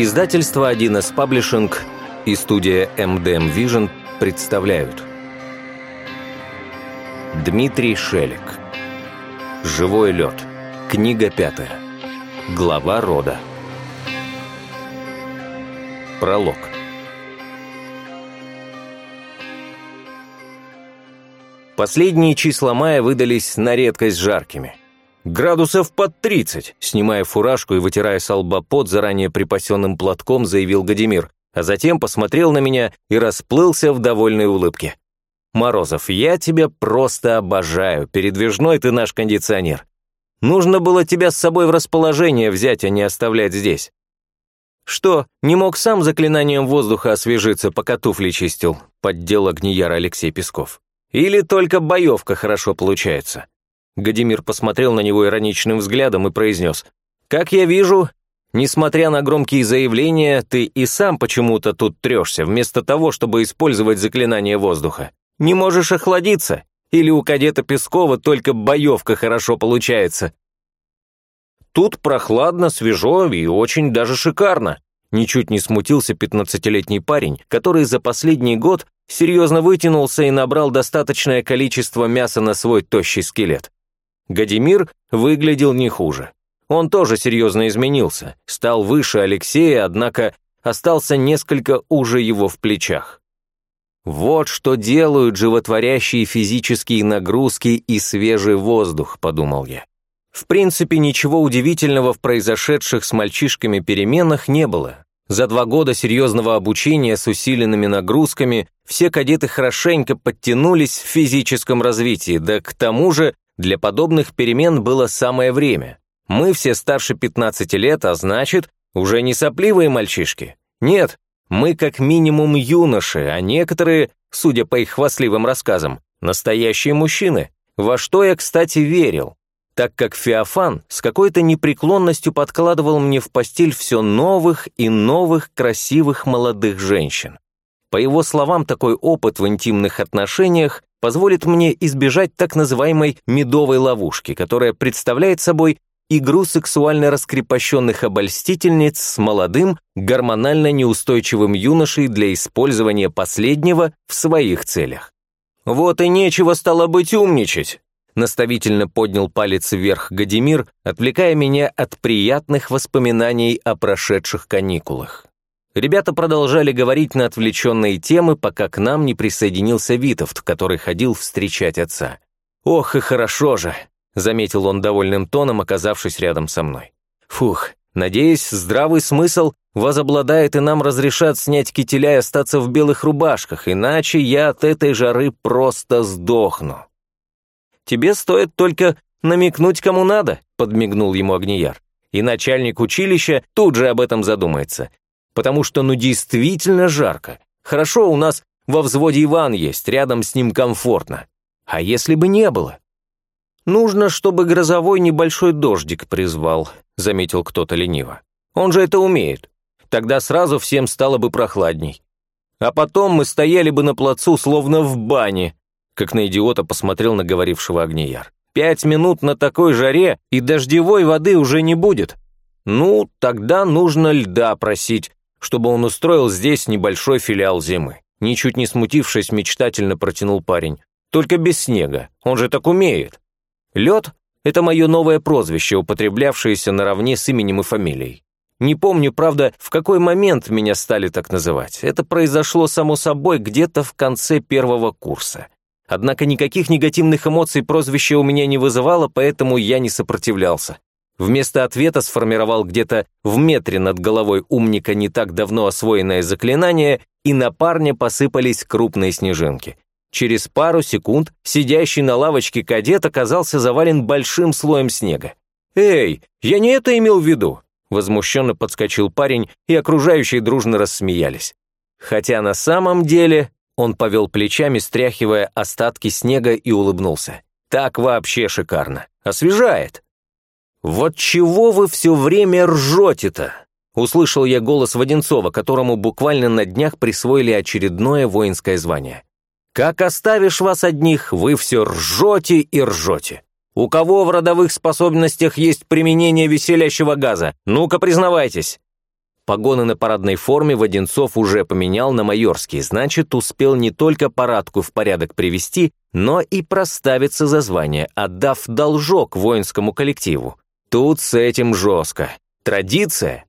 Издательство 1С Паблишинг и студия MDM Vision представляют. Дмитрий Шелик. Живой лед Книга пятая. Глава рода. Пролог. Последние числа мая выдались на редкость жаркими – «Градусов под тридцать!» Снимая фуражку и вытирая с лба пот заранее припасенным платком, заявил Гадимир, а затем посмотрел на меня и расплылся в довольной улыбке. «Морозов, я тебя просто обожаю, передвижной ты наш кондиционер. Нужно было тебя с собой в расположение взять, а не оставлять здесь». «Что, не мог сам заклинанием воздуха освежиться, пока туфли чистил?» — поддел огнияр Алексей Песков. «Или только боевка хорошо получается?» Гадимир посмотрел на него ироничным взглядом и произнес. «Как я вижу, несмотря на громкие заявления, ты и сам почему-то тут трешься, вместо того, чтобы использовать заклинание воздуха. Не можешь охладиться? Или у кадета Пескова только боевка хорошо получается?» «Тут прохладно, свежо и очень даже шикарно», Ничуть не смутился пятнадцатилетний парень, который за последний год серьезно вытянулся и набрал достаточное количество мяса на свой тощий скелет. Гадимир выглядел не хуже. Он тоже серьезно изменился, стал выше Алексея, однако остался несколько уже его в плечах. «Вот что делают животворящие физические нагрузки и свежий воздух», — подумал я. В принципе, ничего удивительного в произошедших с мальчишками переменах не было. За два года серьезного обучения с усиленными нагрузками все кадеты хорошенько подтянулись в физическом развитии, да к тому же для подобных перемен было самое время. Мы все старше 15 лет, а значит, уже не сопливые мальчишки. Нет, мы как минимум юноши, а некоторые, судя по их хвастливым рассказам, настоящие мужчины. Во что я, кстати, верил, так как Феофан с какой-то непреклонностью подкладывал мне в постель все новых и новых красивых молодых женщин. По его словам, такой опыт в интимных отношениях позволит мне избежать так называемой «медовой ловушки», которая представляет собой игру сексуально раскрепощенных обольстительниц с молодым, гормонально неустойчивым юношей для использования последнего в своих целях. «Вот и нечего стало быть умничать», наставительно поднял палец вверх Гадимир, отвлекая меня от приятных воспоминаний о прошедших каникулах. Ребята продолжали говорить на отвлеченные темы, пока к нам не присоединился Витовт, который ходил встречать отца. «Ох и хорошо же!» — заметил он довольным тоном, оказавшись рядом со мной. «Фух, надеюсь, здравый смысл возобладает и нам разрешат снять кителя и остаться в белых рубашках, иначе я от этой жары просто сдохну». «Тебе стоит только намекнуть, кому надо», — подмигнул ему Огнияр. «И начальник училища тут же об этом задумается потому что ну действительно жарко. Хорошо, у нас во взводе Иван есть, рядом с ним комфортно. А если бы не было? Нужно, чтобы грозовой небольшой дождик призвал, заметил кто-то лениво. Он же это умеет. Тогда сразу всем стало бы прохладней. А потом мы стояли бы на плацу, словно в бане, как на идиота посмотрел на говорившего Огнияр. Пять минут на такой жаре, и дождевой воды уже не будет. Ну, тогда нужно льда просить, чтобы он устроил здесь небольшой филиал зимы. Ничуть не смутившись, мечтательно протянул парень. Только без снега, он же так умеет. Лед — это мое новое прозвище, употреблявшееся наравне с именем и фамилией. Не помню, правда, в какой момент меня стали так называть. Это произошло, само собой, где-то в конце первого курса. Однако никаких негативных эмоций прозвище у меня не вызывало, поэтому я не сопротивлялся. Вместо ответа сформировал где-то в метре над головой умника не так давно освоенное заклинание, и на парня посыпались крупные снежинки. Через пару секунд сидящий на лавочке кадет оказался завален большим слоем снега. «Эй, я не это имел в виду!» Возмущенно подскочил парень, и окружающие дружно рассмеялись. Хотя на самом деле он повел плечами, стряхивая остатки снега и улыбнулся. «Так вообще шикарно! Освежает!» «Вот чего вы все время ржете-то?» Услышал я голос Воденцова, которому буквально на днях присвоили очередное воинское звание. «Как оставишь вас одних, вы все ржете и ржете. У кого в родовых способностях есть применение веселящего газа? Ну-ка, признавайтесь!» Погоны на парадной форме Воденцов уже поменял на майорские, значит, успел не только парадку в порядок привести, но и проставиться за звание, отдав должок воинскому коллективу. Тут с этим жестко. Традиция.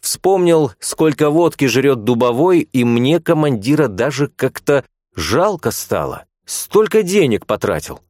Вспомнил, сколько водки жрет дубовой, и мне командира даже как-то жалко стало. Столько денег потратил.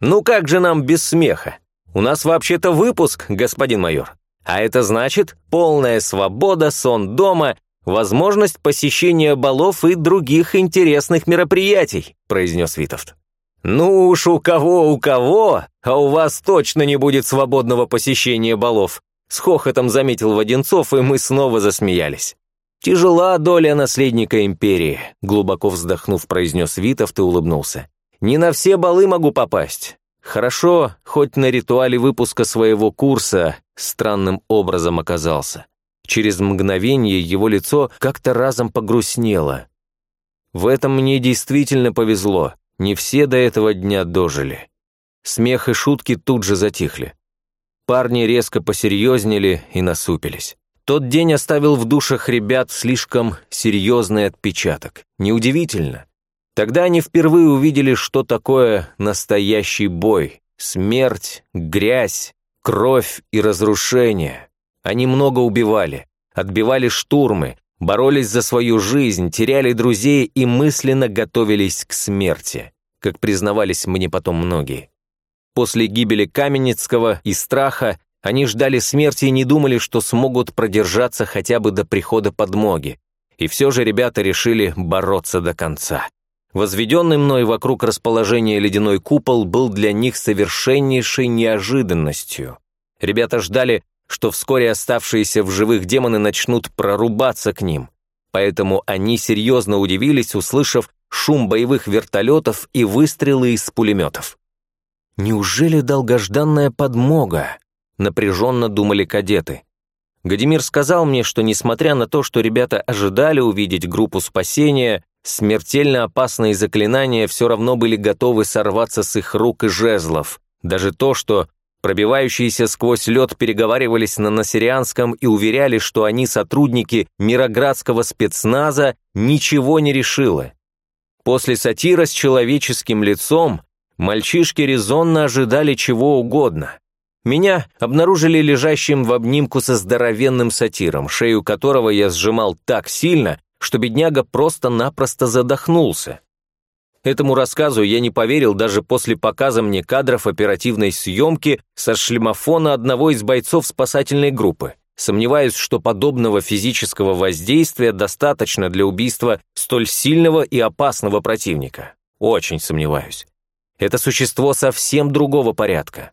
Ну как же нам без смеха? У нас вообще-то выпуск, господин майор. А это значит полная свобода, сон дома, возможность посещения балов и других интересных мероприятий», произнес Витовт. «Ну уж у кого, у кого, а у вас точно не будет свободного посещения балов», с хохотом заметил Воденцов, и мы снова засмеялись. «Тяжела доля наследника империи», глубоко вздохнув, произнес Витовт и улыбнулся. «Не на все балы могу попасть. Хорошо, хоть на ритуале выпуска своего курса странным образом оказался. Через мгновение его лицо как-то разом погрустнело. В этом мне действительно повезло, не все до этого дня дожили. Смех и шутки тут же затихли. Парни резко посерьезнели и насупились. Тот день оставил в душах ребят слишком серьезный отпечаток. Неудивительно. Тогда они впервые увидели, что такое настоящий бой. Смерть, грязь, кровь и разрушение. Они много убивали, отбивали штурмы, боролись за свою жизнь, теряли друзей и мысленно готовились к смерти, как признавались мне потом многие. После гибели Каменецкого и страха они ждали смерти и не думали, что смогут продержаться хотя бы до прихода подмоги. И все же ребята решили бороться до конца. Возведенный мной вокруг расположения ледяной купол был для них совершеннейшей неожиданностью. Ребята ждали, что вскоре оставшиеся в живых демоны начнут прорубаться к ним. Поэтому они серьезно удивились, услышав шум боевых вертолетов и выстрелы из пулеметов. «Неужели долгожданная подмога?» — напряженно думали кадеты. Гадимир сказал мне, что несмотря на то, что ребята ожидали увидеть группу спасения, Смертельно опасные заклинания все равно были готовы сорваться с их рук и жезлов. Даже то, что пробивающиеся сквозь лед переговаривались на насирианском и уверяли, что они сотрудники Мироградского спецназа, ничего не решило. После сатира с человеческим лицом мальчишки резонно ожидали чего угодно. Меня обнаружили лежащим в обнимку со здоровенным сатиром, шею которого я сжимал так сильно, что бедняга просто-напросто задохнулся. Этому рассказу я не поверил даже после показа мне кадров оперативной съемки со шлемофона одного из бойцов спасательной группы. Сомневаюсь, что подобного физического воздействия достаточно для убийства столь сильного и опасного противника. Очень сомневаюсь. Это существо совсем другого порядка.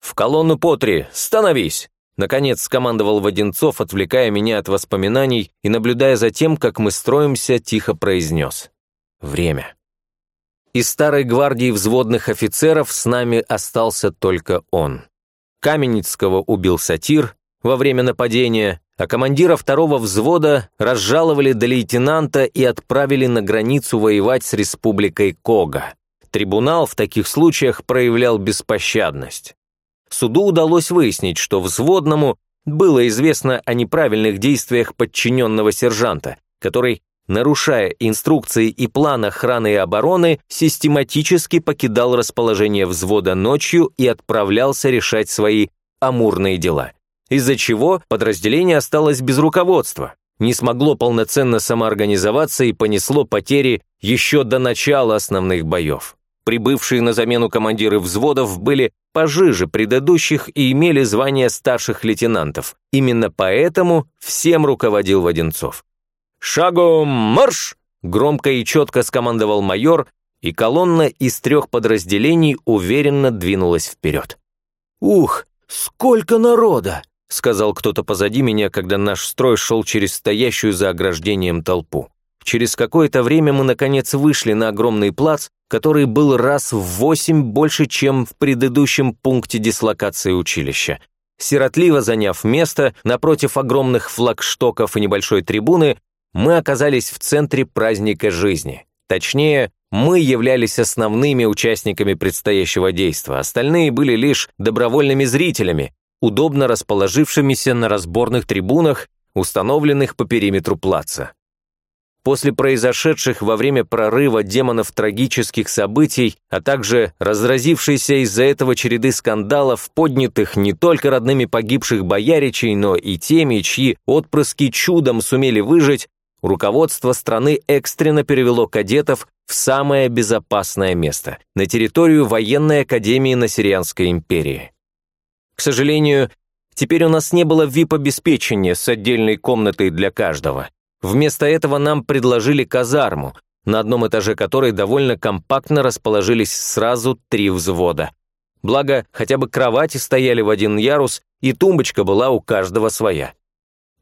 «В колонну Потри! Становись!» Наконец скомандовал Воденцов, отвлекая меня от воспоминаний и наблюдая за тем, как мы строимся, тихо произнес. Время. Из старой гвардии взводных офицеров с нами остался только он. Каменецкого убил сатир во время нападения, а командира второго взвода разжаловали до лейтенанта и отправили на границу воевать с республикой Кога. Трибунал в таких случаях проявлял беспощадность суду удалось выяснить, что взводному было известно о неправильных действиях подчиненного сержанта, который, нарушая инструкции и план охраны и обороны, систематически покидал расположение взвода ночью и отправлялся решать свои амурные дела, из-за чего подразделение осталось без руководства, не смогло полноценно самоорганизоваться и понесло потери еще до начала основных боев. Прибывшие на замену командиры взводов были пожиже предыдущих и имели звание старших лейтенантов. Именно поэтому всем руководил Воденцов. «Шагом марш!» – громко и четко скомандовал майор, и колонна из трех подразделений уверенно двинулась вперед. «Ух, сколько народа!» – сказал кто-то позади меня, когда наш строй шел через стоящую за ограждением толпу. Через какое-то время мы, наконец, вышли на огромный плац, который был раз в восемь больше, чем в предыдущем пункте дислокации училища. Сиротливо заняв место напротив огромных флагштоков и небольшой трибуны, мы оказались в центре праздника жизни. Точнее, мы являлись основными участниками предстоящего действа, остальные были лишь добровольными зрителями, удобно расположившимися на разборных трибунах, установленных по периметру плаца. После произошедших во время прорыва демонов трагических событий, а также разразившейся из-за этого череды скандалов, поднятых не только родными погибших бояричей, но и теми, чьи отпрыски чудом сумели выжить, руководство страны экстренно перевело кадетов в самое безопасное место – на территорию военной академии Насирианской империи. К сожалению, теперь у нас не было VIP-обеспечения с отдельной комнатой для каждого – Вместо этого нам предложили казарму, на одном этаже которой довольно компактно расположились сразу три взвода. Благо, хотя бы кровати стояли в один ярус, и тумбочка была у каждого своя.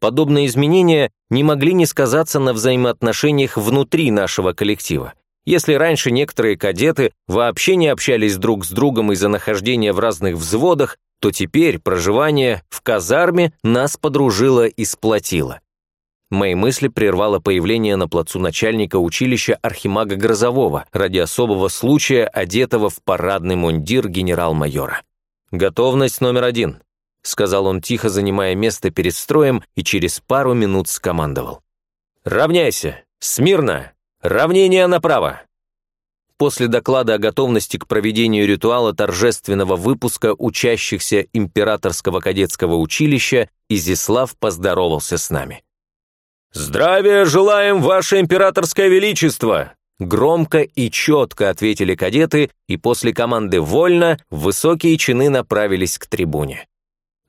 Подобные изменения не могли не сказаться на взаимоотношениях внутри нашего коллектива. Если раньше некоторые кадеты вообще не общались друг с другом из-за нахождения в разных взводах, то теперь проживание в казарме нас подружило и сплотило. Мои мысли прервало появление на плацу начальника училища Архимага Грозового ради особого случая, одетого в парадный мундир генерал-майора. «Готовность номер один», — сказал он тихо, занимая место перед строем, и через пару минут скомандовал. «Равняйся! Смирно! Равнение направо!» После доклада о готовности к проведению ритуала торжественного выпуска учащихся Императорского кадетского училища Изислав поздоровался с нами. «Здравия желаем, Ваше Императорское Величество!» Громко и четко ответили кадеты, и после команды «Вольно» высокие чины направились к трибуне.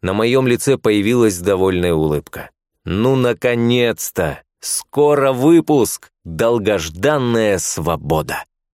На моем лице появилась довольная улыбка. «Ну, наконец-то! Скоро выпуск! Долгожданная свобода!»